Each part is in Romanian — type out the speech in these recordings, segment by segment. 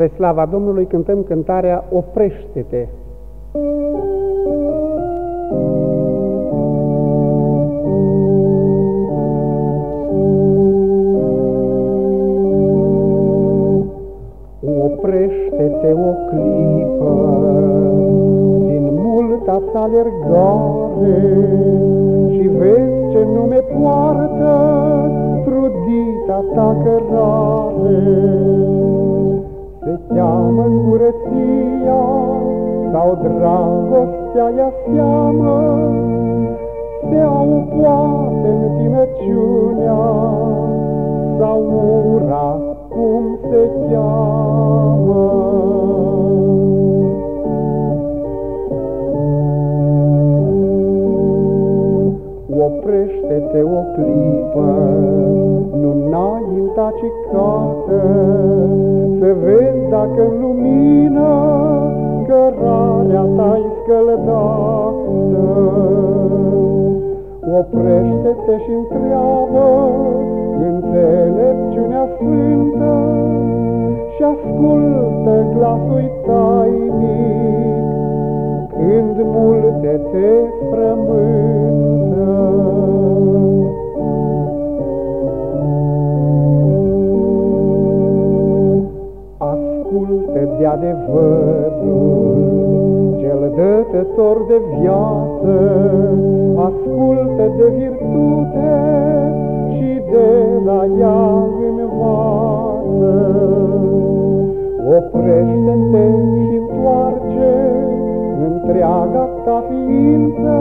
Spre slava Domnului cântăm cântarea Oprește-te. Oprește-te o clipă din multa ta alergare și vezi ce nume poartă trudita ta cărare se cheamă curăția sau dragostea ea seamă, se au poate întinăciunea sau ura cum se cheamă. Oprește-te o clipă, nu înainta ci cată, să vezi dacă în lumină cărarea ta-i scăldată. Oprește-te și întreabă înțelepciunea sfântă și ascultă glasul tainic când multe te frământă. De adevărul, cel dătător de viață, ascultă de virtute și de la ea învață. Oprește-te și întoarce întreaga ta ființă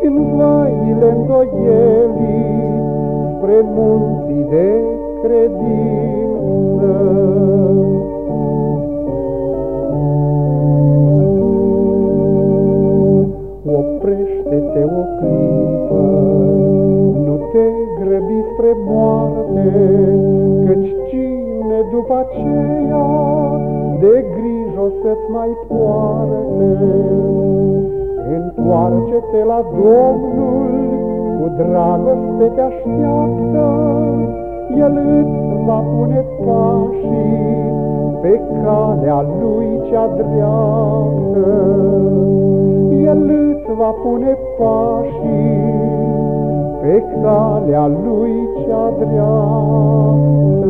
din văile îndoielii spre munții de credință. Oprește-te o clipă, nu te grăbi spre moarte, Căci cine după aceea de grijă să-ți mai poarte. Întoarce-te la Domnul, cu dragoste te așteaptă, El îți va pune pașii pe calea Lui cea dreaptă. El va pune pașii pe calea lui cea dreaptă.